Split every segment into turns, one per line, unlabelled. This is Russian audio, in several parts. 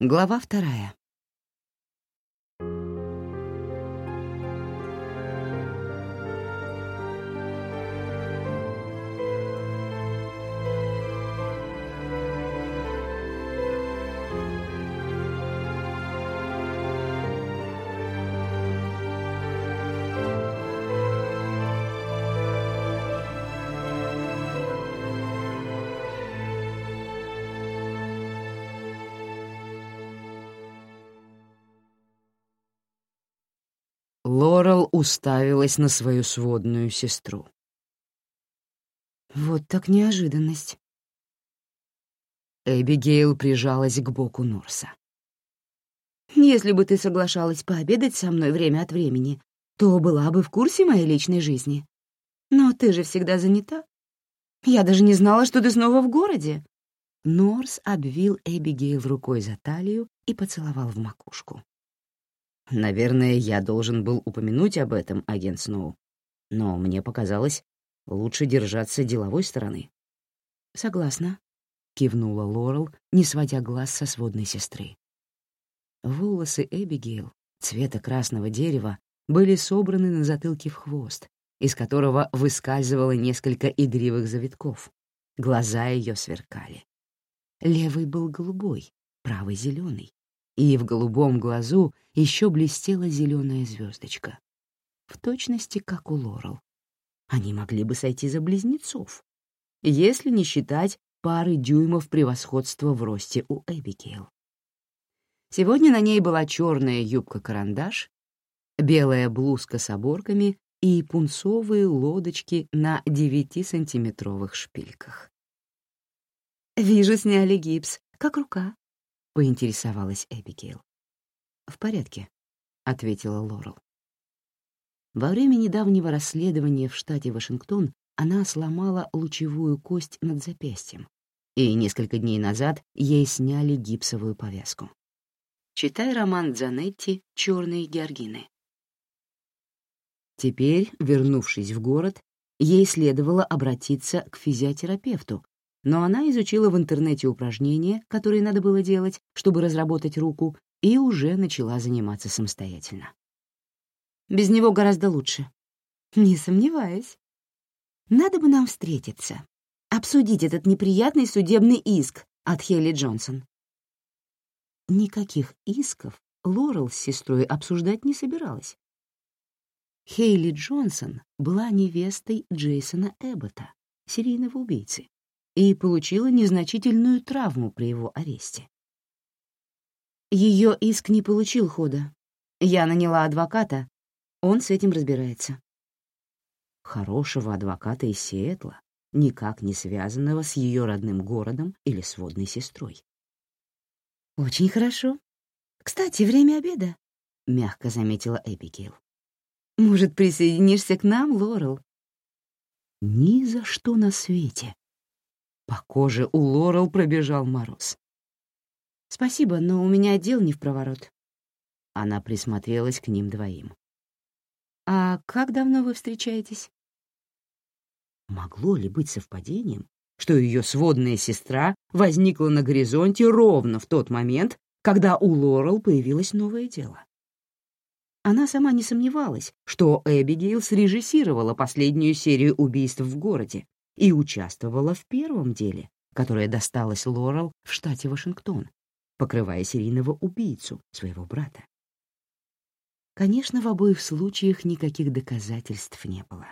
Глава вторая. Лорел уставилась на свою сводную сестру. «Вот так неожиданность». Эбигейл прижалась к боку Норса. «Если бы ты соглашалась пообедать со мной время от времени, то была бы в курсе моей личной жизни. Но ты же всегда занята. Я даже не знала, что ты снова в городе». Норс обвил Эбигейл рукой за талию и поцеловал в макушку. Наверное, я должен был упомянуть об этом, агент Сноу. Но мне показалось, лучше держаться деловой стороны. «Согласна», — кивнула Лорел, не сводя глаз со сводной сестры. Волосы Эбигейл, цвета красного дерева, были собраны на затылке в хвост, из которого выскальзывало несколько игривых завитков. Глаза ее сверкали. Левый был голубой, правый — зеленый и в голубом глазу еще блестела зеленая звездочка. В точности, как у Лорел. Они могли бы сойти за близнецов, если не считать пары дюймов превосходства в росте у Эбигейл. Сегодня на ней была черная юбка-карандаш, белая блузка с оборками и пунцовые лодочки на 9-сантиметровых шпильках. «Вижу, сняли гипс. Как рука?» Поинтересовалась Эбигейл. «В порядке», — ответила Лорел. Во время недавнего расследования в штате Вашингтон она сломала лучевую кость над запястьем, и несколько дней назад ей сняли гипсовую повязку. Читай роман Дзанетти «Черные георгины». Теперь, вернувшись в город, ей следовало обратиться к физиотерапевту, но она изучила в интернете упражнения, которые надо было делать, чтобы разработать руку, и уже начала заниматься самостоятельно. Без него гораздо лучше. Не сомневаюсь. Надо бы нам встретиться, обсудить этот неприятный судебный иск от Хелли Джонсон. Никаких исков Лорел с сестрой обсуждать не собиралась. Хейли Джонсон была невестой Джейсона Эббота, серийного убийцы, и получила незначительную травму при его аресте. Ее иск не получил хода. Я наняла адвоката, он с этим разбирается. Хорошего адвоката из Сиэтла, никак не связанного с ее родным городом или сводной сестрой. «Очень хорошо. Кстати, время обеда», — мягко заметила Эбигейл. «Может, присоединишься к нам, Лорел?» «Ни за что на свете», по коже у Лорел пробежал мороз. «Спасибо, но у меня дел не в проворот». Она присмотрелась к ним двоим. «А как давно вы встречаетесь?» Могло ли быть совпадением, что ее сводная сестра возникла на горизонте ровно в тот момент, когда у Лорел появилось новое дело? Она сама не сомневалась, что Эбигейл срежиссировала последнюю серию убийств в городе, и участвовала в первом деле, которое досталось Лорел в штате Вашингтон, покрывая серийного убийцу, своего брата. Конечно, в обоих случаях никаких доказательств не было.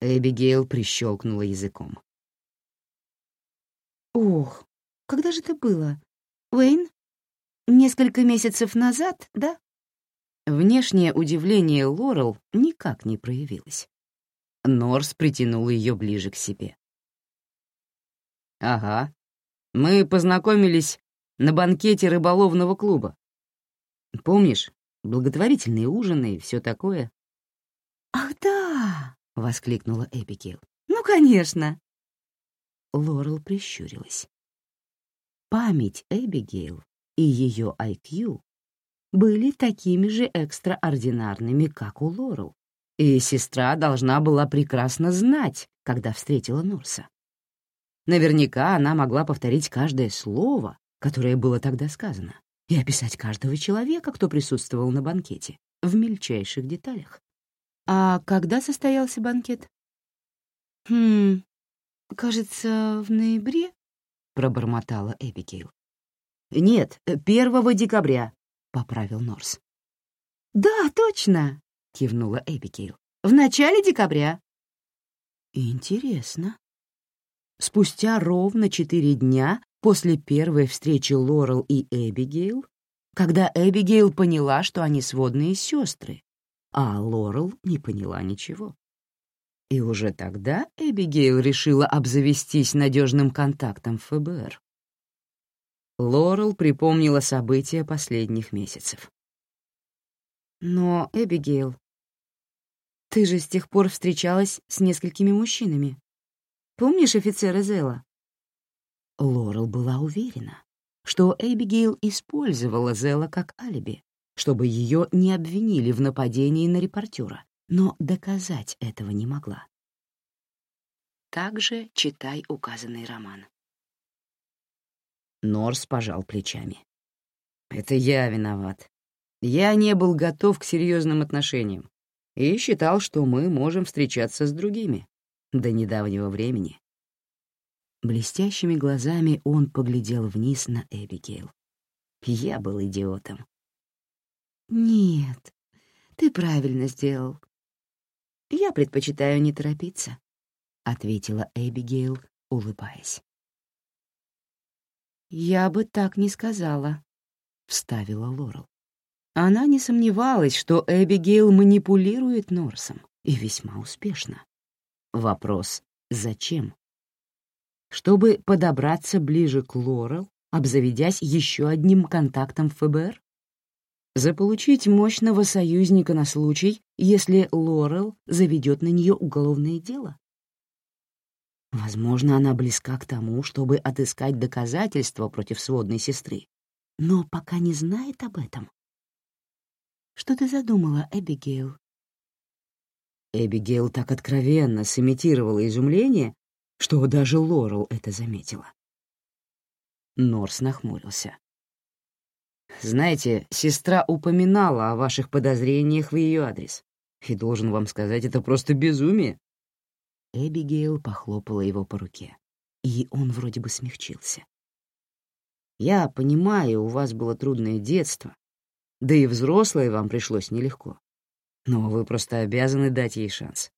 Эбигейл прищелкнула языком. «Ох, когда же это было? Уэйн? Несколько месяцев назад, да?» Внешнее удивление Лорел никак не проявилось. Норс притянул ее ближе к себе. «Ага. Мы познакомились на банкете рыболовного клуба. Помнишь, благотворительные ужины и все такое?» «Ах, да!» — воскликнула Эбигейл. «Ну, конечно!» Лорел прищурилась. Память Эбигейл и ее IQ были такими же экстраординарными, как у Лорел и сестра должна была прекрасно знать, когда встретила Нурса. Наверняка она могла повторить каждое слово, которое было тогда сказано, и описать каждого человека, кто присутствовал на банкете, в мельчайших деталях. А когда состоялся банкет? Хм, кажется, в ноябре, пробормотала Эбигейл. Нет, 1 декабря, поправил Норс. Да, точно, кивнула Эбигейл. В начале декабря. Интересно. Спустя ровно четыре дня после первой встречи Лорел и Эбигейл, когда Эбигейл поняла, что они сводные сестры, а Лорел не поняла ничего. И уже тогда Эбигейл решила обзавестись надежным контактом ФБР. Лорел припомнила события последних месяцев. «Но, Эбигейл, ты же с тех пор встречалась с несколькими мужчинами. Помнишь офицера Зела?» Лорел была уверена, что Эбигейл использовала Зела как алиби, чтобы ее не обвинили в нападении на репортера, но доказать этого не могла. Также читай указанный роман. Норс пожал плечами. «Это я виноват. Я не был готов к серьезным отношениям и считал, что мы можем встречаться с другими до недавнего времени. Блестящими глазами он поглядел вниз на Эбигейл. Я был идиотом. «Нет, ты правильно сделал. Я предпочитаю не торопиться», — ответила Эбигейл, улыбаясь. «Я бы так не сказала», — вставила Лорел. Она не сомневалась, что Эбигейл манипулирует Норсом, и весьма успешно. Вопрос — зачем? чтобы подобраться ближе к Лорел, обзаведясь еще одним контактом в ФБР? Заполучить мощного союзника на случай, если Лорел заведет на нее уголовное дело? Возможно, она близка к тому, чтобы отыскать доказательства против сводной сестры, но пока не знает об этом. Что ты задумала, Эбигейл? Эбигейл так откровенно сымитировала изумление, что даже Лорел это заметила. Норс нахмурился. «Знаете, сестра упоминала о ваших подозрениях в ее адрес. И должен вам сказать, это просто безумие». Эбигейл похлопала его по руке, и он вроде бы смягчился. «Я понимаю, у вас было трудное детство, да и взрослое вам пришлось нелегко. Но вы просто обязаны дать ей шанс.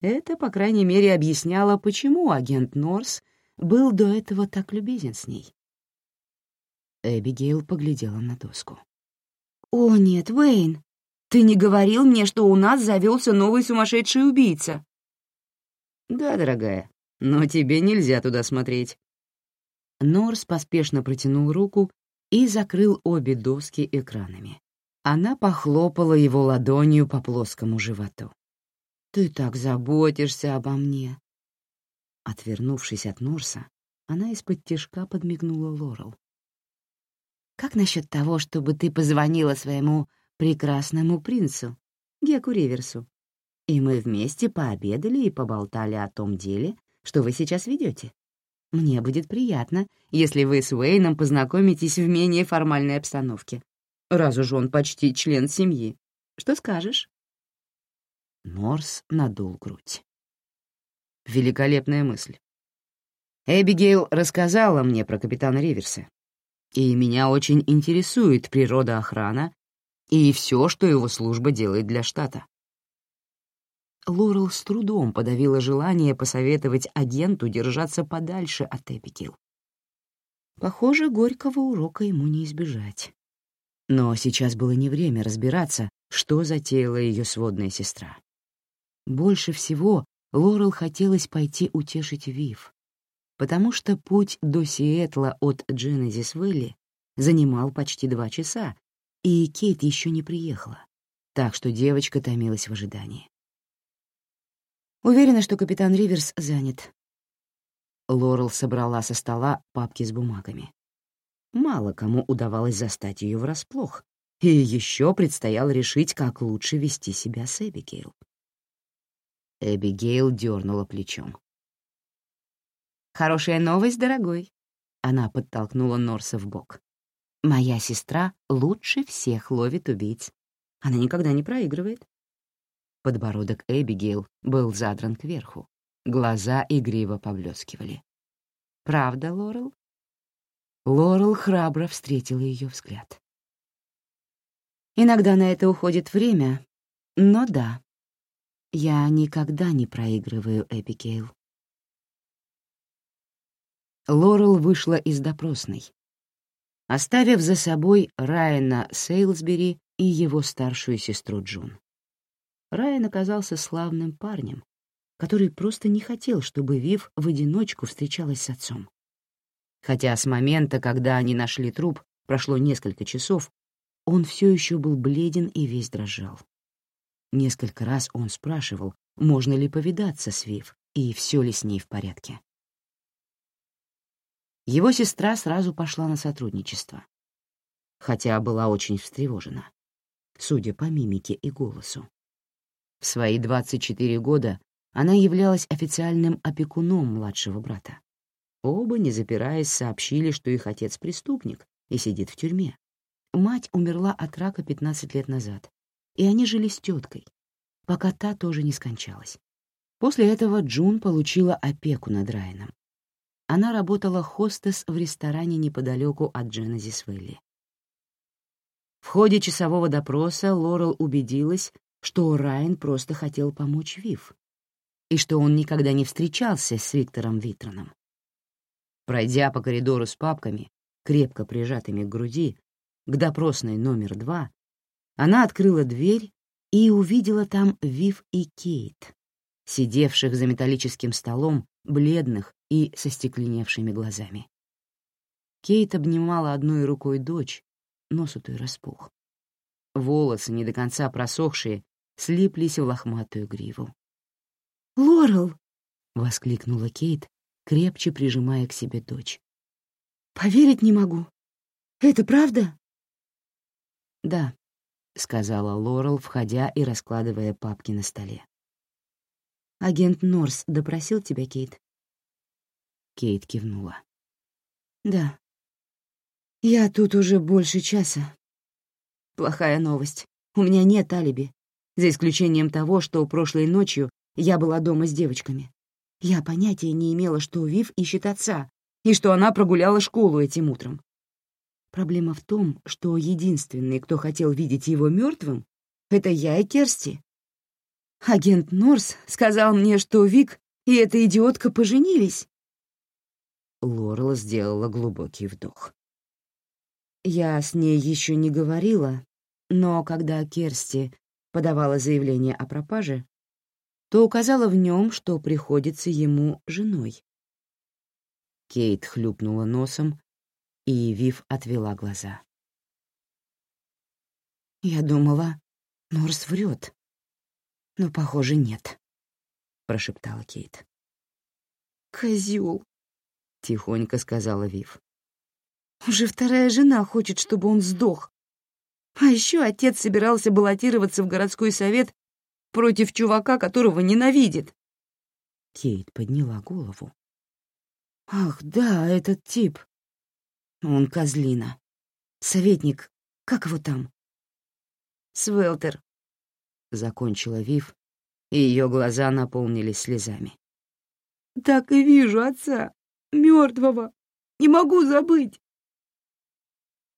Это, по крайней мере, объясняло, почему агент Норс был до этого так любезен с ней. Эбигейл поглядела на доску. «О, нет, Уэйн, ты не говорил мне, что у нас завелся новый сумасшедший убийца?» «Да, дорогая, но тебе нельзя туда смотреть». Норс поспешно протянул руку и закрыл обе доски экранами. Она похлопала его ладонью по плоскому животу. Ты так заботишься обо мне. Отвернувшись от Норса, она из-под тишка подмигнула Лорел. Как насчет того, чтобы ты позвонила своему прекрасному принцу, Геку Риверсу, и мы вместе пообедали и поболтали о том деле, что вы сейчас ведете? Мне будет приятно, если вы с Уэйном познакомитесь в менее формальной обстановке, раз уж он почти член семьи. Что скажешь?» Норс надул грудь. Великолепная мысль. Эбигейл рассказала мне про капитана Риверса, и меня очень интересует природа охрана и все, что его служба делает для штата. Лорел с трудом подавила желание посоветовать агенту держаться подальше от Эбигейл. Похоже, горького урока ему не избежать. Но сейчас было не время разбираться, что затеяла ее сводная сестра. Больше всего Лорел хотелось пойти утешить Вив, потому что путь до Сиэтла от Дженезис-Вэлли занимал почти два часа, и Кейт еще не приехала, так что девочка томилась в ожидании. Уверена, что капитан Риверс занят. Лорел собрала со стола папки с бумагами. Мало кому удавалось застать ее врасплох, и еще предстояло решить, как лучше вести себя с Эбигейл. Эбигейл дернула плечом. «Хорошая новость, дорогой. Она подтолкнула Норса в бок. «Моя сестра лучше всех ловит убийц. Она никогда не проигрывает». Подбородок Эбигейл был задран кверху. Глаза игриво поблескивали. «Правда, Лорел?» Лорел храбро встретила ее взгляд. «Иногда на это уходит время, но да, я никогда не проигрываю Эбигейл». Лорел вышла из допросной, оставив за собой Райана Сейлсбери и его старшую сестру Джун. Райан оказался славным парнем, который просто не хотел, чтобы Вив в одиночку встречалась с отцом. Хотя с момента, когда они нашли труп, прошло несколько часов, он все еще был бледен и весь дрожал. Несколько раз он спрашивал, можно ли повидаться с Вив и все ли с ней в порядке. Его сестра сразу пошла на сотрудничество, хотя была очень встревожена, судя по мимике и голосу. В свои 24 года она являлась официальным опекуном младшего брата. Оба, не запираясь, сообщили, что их отец преступник и сидит в тюрьме. Мать умерла от рака 15 лет назад, и они жили с теткой, пока та тоже не скончалась. После этого Джун получила опеку над Райаном, она работала хостес в ресторане неподалеку от Дженезис-Вэлли. В ходе часового допроса Лорел убедилась, что Райан просто хотел помочь Вив, и что он никогда не встречался с Виктором Витроном. Пройдя по коридору с папками, крепко прижатыми к груди, к допросной номер два, она открыла дверь и увидела там Вив и Кейт, сидевших за металлическим столом, бледных и со стекленевшими глазами. Кейт обнимала одной рукой дочь, нос той распух. Волосы, не до конца просохшие, слиплись в лохматую гриву. «Лорел!» — воскликнула Кейт, крепче прижимая к себе дочь. «Поверить не могу. Это правда?» «Да», — сказала Лорел, входя и раскладывая папки на столе. «Агент Норс допросил тебя, Кейт?» Кейт кивнула. «Да. Я тут уже больше часа. Плохая новость. У меня нет алиби, за исключением того, что прошлой ночью я была дома с девочками. Я понятия не имела, что Вив ищет отца, и что она прогуляла школу этим утром. Проблема в том, что единственный, кто хотел видеть его мертвым, это я и Керсти. Агент Норс сказал мне, что Вик и эта идиотка поженились. Лорел сделала глубокий вдох. Я с ней еще не говорила, но когда Керсти подавала заявление о пропаже, то указала в нем, что приходится ему женой. Кейт хлюпнула носом, и Вив отвела глаза. «Я думала, Норс врет, но, похоже, нет», — прошептала Кейт. «Козёл», — тихонько сказала Вив. «Уже вторая жена хочет, чтобы он сдох. А еще отец собирался баллотироваться в городской совет против чувака, которого ненавидит. Кейт подняла голову. «Ах, да, этот тип. Он козлина. Советник, как его там?» «Свелтер», — закончила Вив, и ее глаза наполнились слезами. «Так и вижу отца, мертвого. Не могу забыть».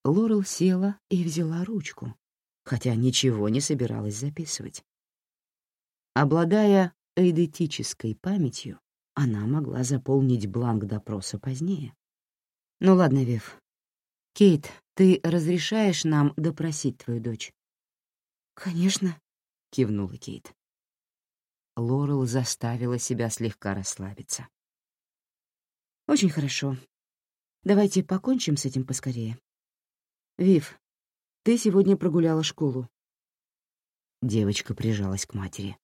Лорел села и взяла ручку, хотя ничего не собиралась записывать. Обладая эйдетической памятью, она могла заполнить бланк допроса позднее. «Ну ладно, Вив. Кейт, ты разрешаешь нам допросить твою дочь?» «Конечно», — кивнула Кейт. Лорел заставила себя слегка расслабиться. «Очень хорошо. Давайте покончим с этим поскорее. Вив, ты сегодня прогуляла школу». Девочка прижалась к матери.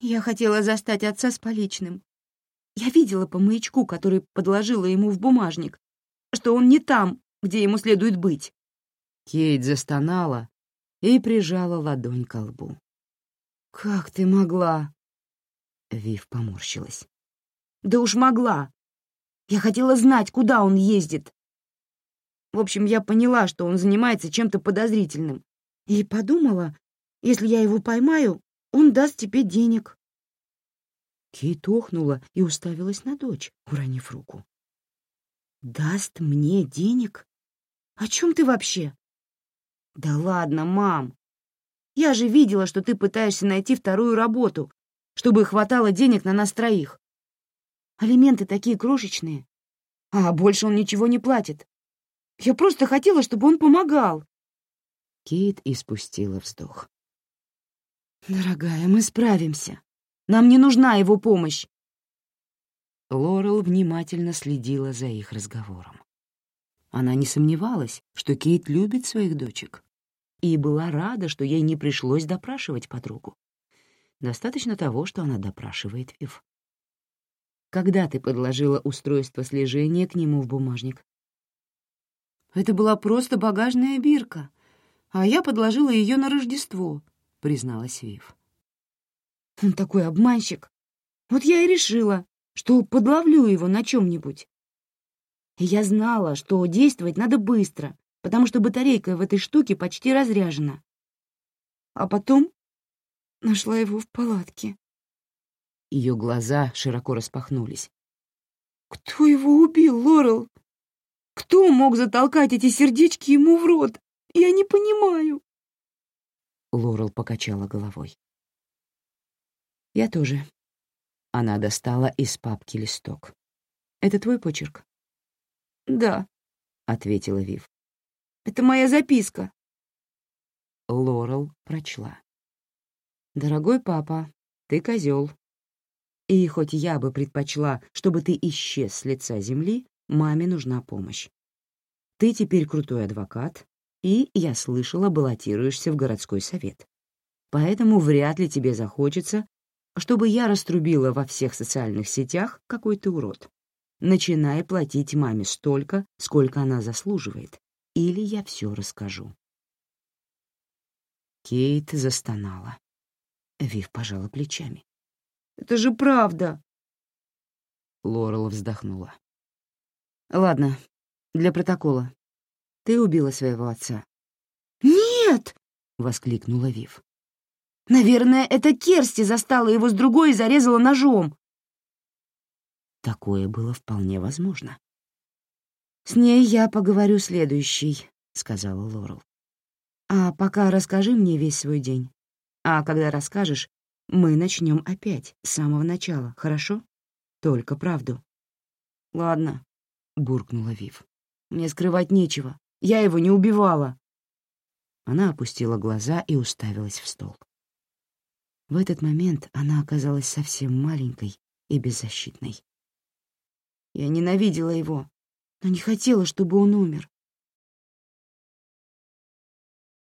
Я хотела застать отца с поличным. Я видела по маячку, который подложила ему в бумажник, что он не там, где ему следует быть. Кейт застонала и прижала ладонь к лбу. «Как ты могла?» Вив поморщилась. «Да уж могла. Я хотела знать, куда он ездит. В общем, я поняла, что он занимается чем-то подозрительным. И подумала, если я его поймаю, он даст тебе денег. Кейт охнула и уставилась на дочь, уронив руку. «Даст мне денег? О чем ты вообще?» «Да ладно, мам. Я же видела, что ты пытаешься найти вторую работу, чтобы хватало денег на нас троих. Алименты такие крошечные, а больше он ничего не платит. Я просто хотела, чтобы он помогал». Кейт испустила вздох. «Дорогая, мы справимся. Нам не нужна его помощь». Лорел внимательно следила за их разговором. Она не сомневалась, что Кейт любит своих дочек, и была рада, что ей не пришлось допрашивать подругу. Достаточно того, что она допрашивает Вив. «Когда ты подложила устройство слежения к нему в бумажник?» «Это была просто багажная бирка, а я подложила ее на Рождество», — призналась Вив. «Он такой обманщик. Вот я и решила, что подловлю его на чем-нибудь. И я знала, что действовать надо быстро, потому что батарейка в этой штуке почти разряжена. А потом нашла его в палатке. Ее глаза широко распахнулись. «Кто его убил, Лорел? Кто мог затолкать эти сердечки ему в рот? Я не понимаю». Лорел покачала головой. «Я тоже». Она достала из папки листок. «Это твой почерк?» «Да», — ответила Вив. «Это моя записка». Лорел прочла. «Дорогой папа, ты козел. И хоть я бы предпочла, чтобы ты исчез с лица земли, маме нужна помощь. Ты теперь крутой адвокат, и, я слышала, баллотируешься в городской совет. Поэтому вряд ли тебе захочется, чтобы я раструбила во всех социальных сетях, какой ты урод. Начинай платить маме столько, сколько она заслуживает, или я все расскажу. Кейт застонала. Вив пожала плечами. «Это же правда!» Лорел вздохнула. «Ладно, для протокола. Ты убила своего отца». «Нет!» — воскликнула Вив. «Наверное, это Керсти застала его с другой и зарезала ножом». Такое было вполне возможно. «С ней я поговорю следующий», — сказала Лорел. «А пока расскажи мне весь свой день. А когда расскажешь, мы начнем опять, с самого начала, хорошо? Только правду». «Ладно», — буркнула Вив. «Мне скрывать нечего. Я его не убивала». Она опустила глаза и уставилась в стол. В этот момент она оказалась совсем маленькой и беззащитной. Я ненавидела его, но не хотела, чтобы он умер.